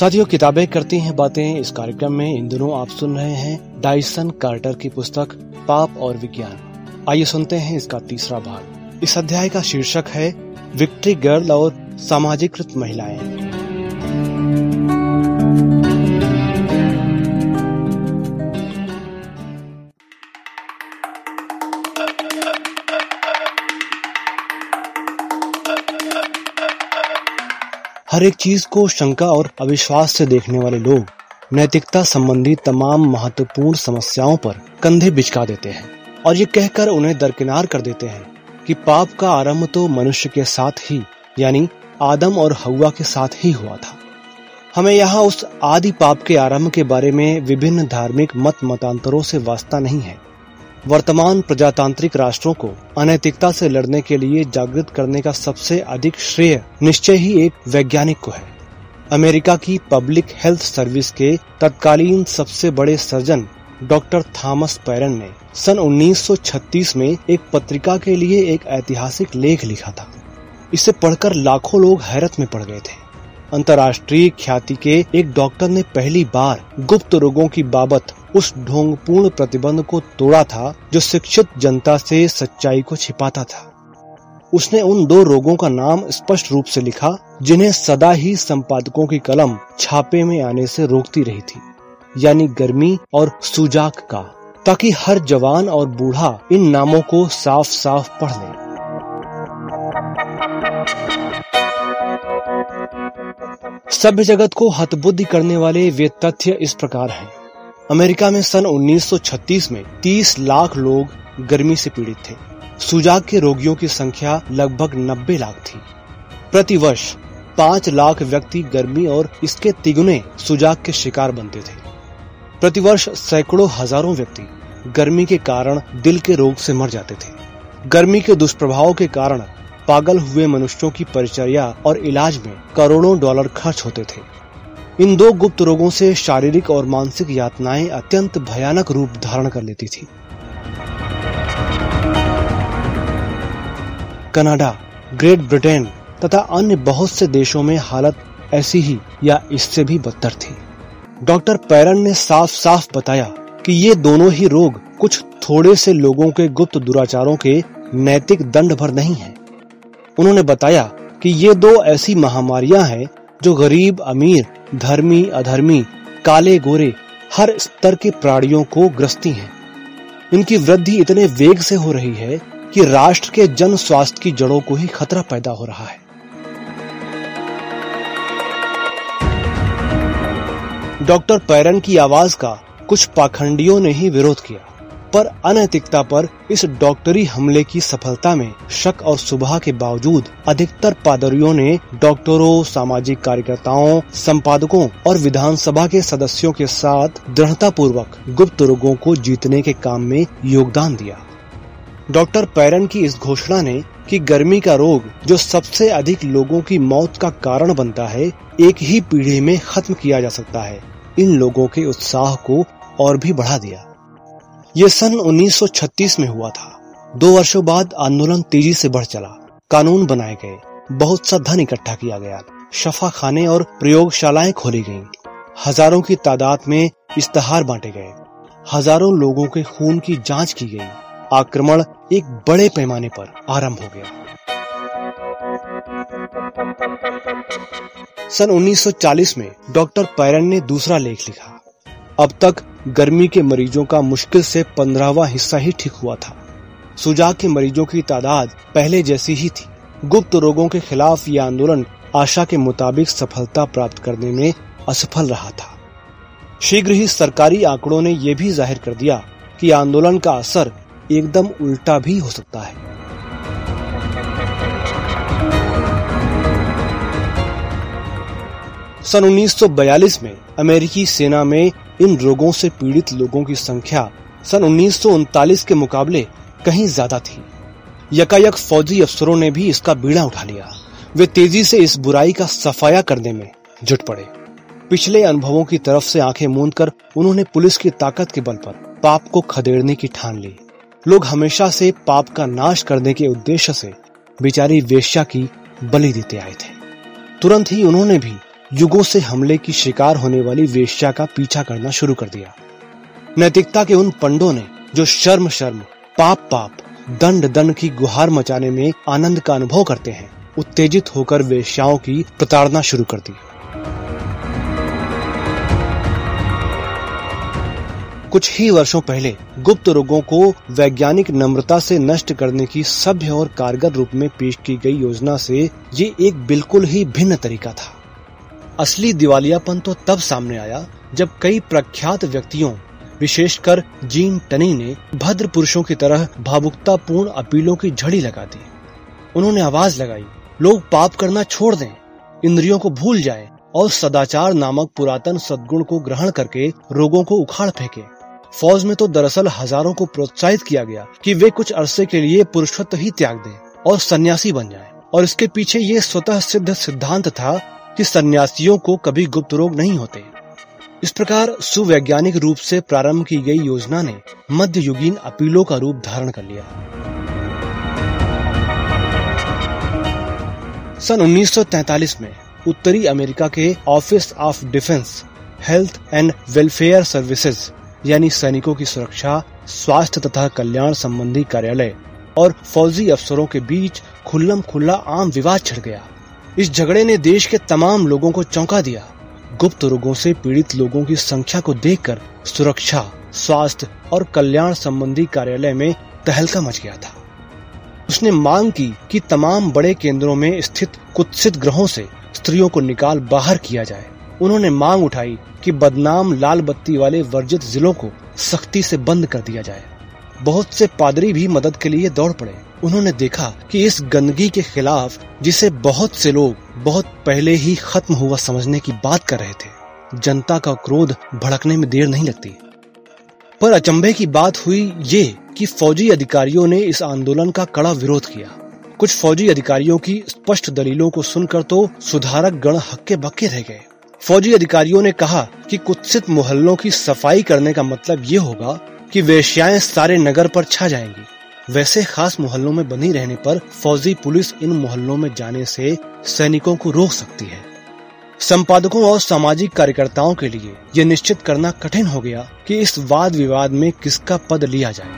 साथियों, किताबें करती हैं बातें। इस कार्यक्रम में इन दिनों आप सुन रहे हैं डाइसन कार्टर की पुस्तक, पाप और विज्ञान। आइए सुनते हैं इसका तीसरा भाग। इस अध्याय का शीर्षक है, विक्ट्री गर्ल और सामाजिकृत महिलाएँ। हर एक चीज़ को शंका और अविश्वास से देखने वाले लोग नैतिकता संबंधी तमाम महत्वपूर्ण समस्याओं पर कंधे बिचका देते हैं और ये कहकर उन्हें दरकिनार कर देते हैं कि पाप का आरंभ तो मनुष्य के साथ ही, यानी आदम और हवा के साथ ही हुआ था। हमें यहाँ उस आदि पाप के आरंभ के बारे में विभिन्न धार्मिक मत मतांतरों से वास्ता नहीं है। वर्तमान प्रजातांत्रिक राष्ट्रों को अनैतिकता से लड़ने के लिए जागृत करने का सबसे अधिक श्रेय निश्चय ही एक वैज्ञानिक को है। अमेरिका की पब्लिक हेल्थ सर्विस के तत्कालीन सबसे बड़े सर्जन डॉक्टर थॉमस पैरन ने सन 1936 में एक पत्रिका के लिए एक ऐतिहासिक लेख लिखा था। इसे पढ़कर लाखों लोग हैरत में पड़ गए थे। अंतर्राष्ट्रीय ख्याति के एक डॉक्टर ने पहली बार गुप्त रोगों की बाबत उस ढोंगपूर्ण प्रतिबंध को तोड़ा था, जो शिक्षित जनता से सच्चाई को छिपाता था। उसने उन दो रोगों का नाम स्पष्ट रूप से लिखा, जिन्हें सदा ही संपादकों की कलम छापे में आने से रोकती रही थी, यानी गर्मी और सुजाक का, ताकि हर जवान और बूढ़ा इन नामों को साफ़ साफ़ पढ़ ले। सभ्य जगत को हतबुद्धि करने वाले वे तथ्य इस प्रकार हैं। अमेरिका में सन 1936 में 30 लाख लोग गर्मी से पीड़ित थे। सुजाग के रोगियों की संख्या लगभग 90 लाख थी। प्रति वर्ष पाँच लाख व्यक्ति गर्मी और इसके तिगुने सुजाग के शिकार बनते थे। प्रतिवर्ष सैकड़ों हज़ारों व्यक्ति गर्मी के कारण दिल के रोग से मर जाते थे। गर्मी के दुष्प्रभाव के कारण पागल हुए मनुष्यों की परिचर्या और इलाज में करोड़ों डॉलर खर्च होते थे। इन दो गुप्त रोगों से शारीरिक और मानसिक यातनाएँ अत्यंत भयानक रूप धारण कर लेती थी। कनाडा, ग्रेट ब्रिटेन तथा अन्य बहुत से देशों में हालत ऐसी ही या इससे भी बदतर थी। डॉक्टर पैरन ने साफ़ साफ़ बताया कि ये दोनों ही रोग कुछ थोड़े से लोगों के गुप्त दुराचारों के नैतिक दंड भर नहीं है। उन्होंने बताया कि ये दो ऐसी महामारियाँ हैं जो गरीब, अमीर, धर्मी, अधर्मी, काले गोरे, हर स्तर के प्राणियों को ग्रस्ती हैं। इनकी वृद्धि इतने वेग से हो रही है कि राष्ट्र के जन स्वास्थ्य की जड़ों को ही खतरा पैदा हो रहा है डॉक्टर पैरन की आवाज़ का कुछ पाखंडियों ने ही विरोध किया पर अनैतिकता पर इस डॉक्टरी हमले की सफलता में शक और सुबह के बावजूद अधिकतर पादरियों ने डॉक्टरों, सामाजिक कार्यकर्ताओं, संपादकों और विधानसभा के सदस्यों के साथ दृढ़ता पूर्वक गुप्त रोगों को जीतने के काम में योगदान दिया। डॉक्टर पैरन की इस घोषणा ने कि गर्मी का रोग जो सबसे अधिक लोगों की मौत का कारण बनता है, एक ही पीढ़ी में खत्म किया जा सकता है। इन लोगों के उत्साह को और भी बढ़ा दिया। ये सन 1936 में हुआ था। दो वर्षों बाद आंदोलन तेज़ी से बढ़ चला। कानून बनाए गए। बहुत सा धन इकट्ठा किया गया। शफा खाने और प्रयोगशालाएँ खोली गईं। हज़ारों की तादाद में इश्तहार बांटे गए। हज़ारों लोगों के खून की जाँच की गई। आक्रमण एक बड़े पैमाने पर आरंभ हो गया। सन 1940 में डॉक्टर पैरन ने दूसरा लेख लिखा। अब तक गर्मी के मरीजों का मुश्किल से पंद्रहवा हिस्सा ही ठीक हुआ था। सुजा के मरीजों की तादाद पहले जैसी ही थी। गुप्त रोगों के खिलाफ यह आंदोलन आशा के मुताबिक सफलता प्राप्त करने में असफल रहा था। शीघ्र ही सरकारी आंकड़ों ने यह भी ज़ाहिर कर दिया कि आंदोलन का असर एकदम उल्टा भी हो सकता है। सन 1942 में अमेरिकी सेना में इन रोगों से पीड़ित लोगों की संख्या सन उन्नीस सौ उनतालीस के मुकाबले कहीं ज़्यादा थी। यकायक फौजी अफसरों ने भी इसका बीड़ा उठा लिया। वे तेज़ी से इस बुराई का सफाया करने में जुट पड़े। पिछले अनुभवों की तरफ़ से आँखें मूंद कर उन्होंने पुलिस की ताकत के बल पर पाप को खदेड़ने की ठान ली। लोग हमेशा से पाप का नाश करने के उद्देश्य से बिचारी वेश्या की बलि देते आए थे। तुरंत ही उन्होंने भी युगों से हमले की शिकार होने वाली वेश्या का पीछा करना शुरू कर दिया। नैतिकता के उन पंडों ने जो शर्म शर्म, पाप पाप, दंड दंड की गुहार मचाने में आनंद का अनुभव करते हैं, उत्तेजित होकर वेश्याओं की प्रताड़ना शुरू कर दी। कुछ ही वर्षों पहले गुप्त रोगों को वैज्ञानिक नम्रता से नष्ट करने की सभ्य और कारगर रूप में पेश की गई योजना से ये एक बिल्कुल ही भिन्न तरीका था। असली दिवालियापन तो तब सामने आया जब कई प्रख्यात व्यक्तियों, विशेषकर जीन टनी ने भद्र पुरुषों की तरह भावुकतापूर्ण अपीलों की झड़ी लगा दी उन्होंने आवाज़ लगाई, लोग पाप करना छोड़ दें, इंद्रियों को भूल जाएँ और सदाचार नामक पुरातन सद्गुण को ग्रहण करके रोगों को उखाड़ फेंके फौज में तो दरअसल हज़ारों को प्रोत्साहित किया गया कि वे कुछ अरसे के लिए पुरुषत्व ही त्याग दें और सन्यासी बन जाएँ। और इसके पीछे ये स्वतः सिद्ध सिद्धांत था कि सन्यासियों को कभी गुप्त रोग नहीं होते। इस प्रकार सुवैज्ञानिक रूप से प्रारंभ की गई योजना ने मध्य युगीन अपीलों का रूप धारण कर लिया। सन 1943 में उत्तरी अमेरिका के office of defence, health and welfare services, यानी सैनिकों की सुरक्षा, स्वास्थ्य तथा कल्याण संबंधी कार्यालय और फौजी अफसरों के बीच खुल्लम खुल्ला आम विवाद छिड़ गया। इस झगड़े ने देश के तमाम लोगों को चौंका दिया। गुप्त रोगों से पीड़ित लोगों की संख्या को देखकर सुरक्षा, स्वास्थ्य और कल्याण संबंधी कार्यालय में तहलका मच गया था। उसने मांग की कि तमाम बड़े केंद्रों में स्थित कुत्सित ग्रहों से स्त्रियों को निकाल बाहर किया जाए। उन्होंने मांग उठाई कि बदनाम लाल बत्ती वाले वर्जित जिलों को सख्ती से बंद कर दिया जाए। बहुत से पादरी भी मदद के लिए दौड़ पड़े। उन्होंने देखा कि इस गंदगी के खिलाफ, जिसे बहुत से लोग बहुत पहले ही खत्म हुआ समझने की बात कर रहे थे, जनता का क्रोध भड़कने में देर नहीं लगती। पर अचंभे की बात हुई ये कि फौजी अधिकारियों ने इस आंदोलन का कड़ा विरोध किया। कुछ फौजी अधिकारियों की स्पष्ट दलीलों को सुनकर तो सुधारक गण हक्के बक्के रह गए। फौजी अधिकारियों ने कहा कि कुत्सित मोहल्लों की सफ़ाई करने का मतलब ये होगा कि वेश्याएँ सारे नगर पर छा जाएँगी। वैसे खास मोहल्लों में बनी रहने पर फौजी पुलिस इन मोहल्लों में जाने से सैनिकों को रोक सकती है। संपादकों और सामाजिक कार्यकर्ताओं के लिए यह निश्चित करना कठिन हो गया कि इस वाद विवाद में किसका पद लिया जाए।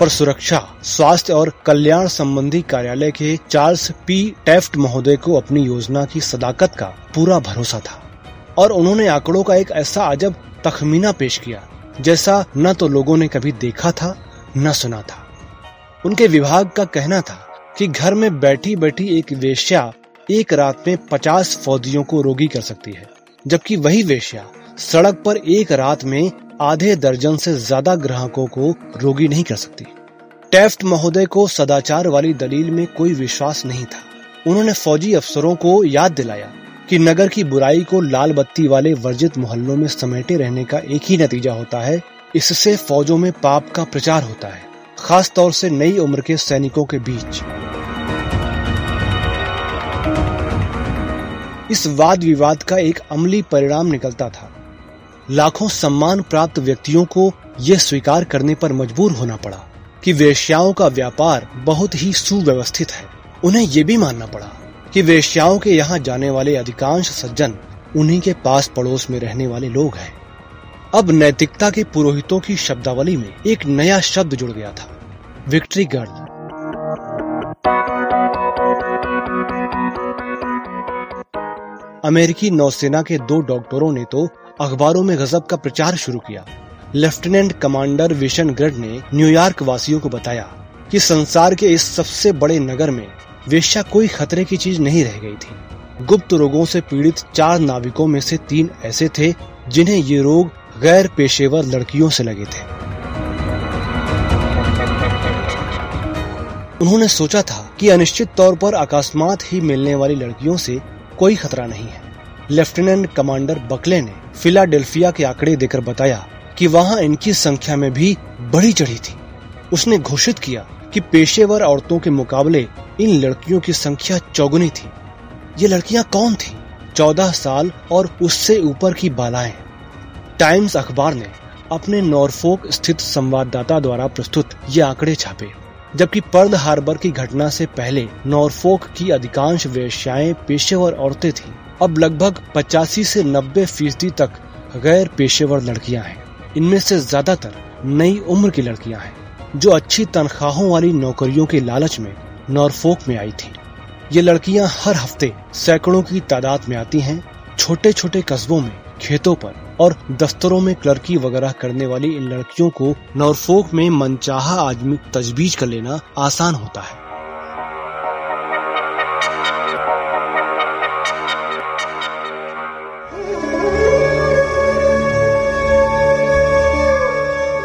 पर सुरक्षा, स्वास्थ्य और कल्याण संबंधी कार्यालय के चार्ल्स पी. टेफ्ट महोदय को अपनी योजना की सदाकत का पूरा भरोसा था और उन्होंने आंकड़ों का एक ऐसा अजब तखमीना पेश किया जैसा न तो लोगों ने कभी देखा था, न सुना था। उनके विभाग का कहना था कि घर में बैठी बैठी एक वेश्या एक रात में पचास फौजियों को रोगी कर सकती है, जबकि वही वेश्या सड़क पर एक रात में आधे दर्जन से ज़्यादा ग्राहकों को रोगी नहीं कर सकती। टेफ्ट महोदय को सदाचार वाली दलील में कोई विश्वास नहीं था। उन्होंने फौजी अफसरों को याद दिलाया कि नगर की बुराई को लाल बत्ती वाले वर्जित मोहल्लों में समेटे रहने का एक ही नतीजा होता है। इससे फौजों में पाप का प्रचार होता है खास तौर से नई उम्र के सैनिकों के बीच। इस वाद विवाद का एक अमली परिणाम निकलता था। लाखों सम्मान प्राप्त व्यक्तियों को यह स्वीकार करने पर मजबूर होना पड़ा कि वेश्याओं का व्यापार बहुत ही सुव्यवस्थित है। उन्हें ये भी मानना पड़ा कि वेश्याओं के यहाँ जाने वाले अधिकांश सज्जन उन्हीं के पास पड़ोस में रहने वाले लोग हैं। अब नैतिकता के पुरोहितों की शब्दावली में एक नया शब्द जुड़ गया था विक्ट्री गर्ल अमेरिकी नौसेना के दो डॉक्टरों ने तो अखबारों में गजब का प्रचार शुरू किया। लेफ्टिनेंट कमांडर विशन ग्रड ने न्यूयॉर्क वासियों को बताया कि संसार के इस सबसे बड़े नगर में वेश्या कोई खतरे की चीज़ नहीं रह गई थी। गुप्त रोगों से पीड़ित चार नाविकों में से तीन ऐसे थे, जिन्हें ये रोग गैर पेशेवर लड़कियों से लगे थे। उन्होंने सोचा था कि अनिश्चित तौर पर अकस्मात ही मिलने वाली लड़कियों से कोई खतरा नहीं है। लेफ्टिनेंट कमांडर बकले ने फिलाडेल्फिया के आंकड़े देकर बताया कि वहाँ इनकी संख्या में भी बड़ी चढ़ी थी। उसने घोषित किया कि पेशेवर औरतों के मुकाबले इन लड़कियों की संख्या चौगुनी थी। ये लड़कियाँ कौन थी? चौदह साल और उससे ऊपर की बालाएँ। टाइम्स अखबार ने अपने नॉरफोक स्थित संवाददाता द्वारा प्रस्तुत ये आंकड़े छापे, जबकि पर्द हार्बर की घटना से पहले नॉरफोक की अधिकांश वेश्याएँ पेशेवर औरतें थीं। अब लगभग 85 से 90 फ़ीसदी तक गैर पेशेवर लड़कियाँ हैं। इनमें से ज़्यादातर नई उम्र की लड़कियाँ हैं। जो अच्छी तनख्वाहों वाली नौकरियों के लालच में नॉरफोक में आई थी। ये लड़कियाँ हर हफ़्ते सैकड़ों की तादाद में आती हैं छोटे छोटे कस्बों में, खेतों पर और दफ्तरों में क्लर्की वगैरह करने वाली इन लड़कियों को नॉरफोक में मनचाहा आदमी तजबीज कर लेना आसान होता है।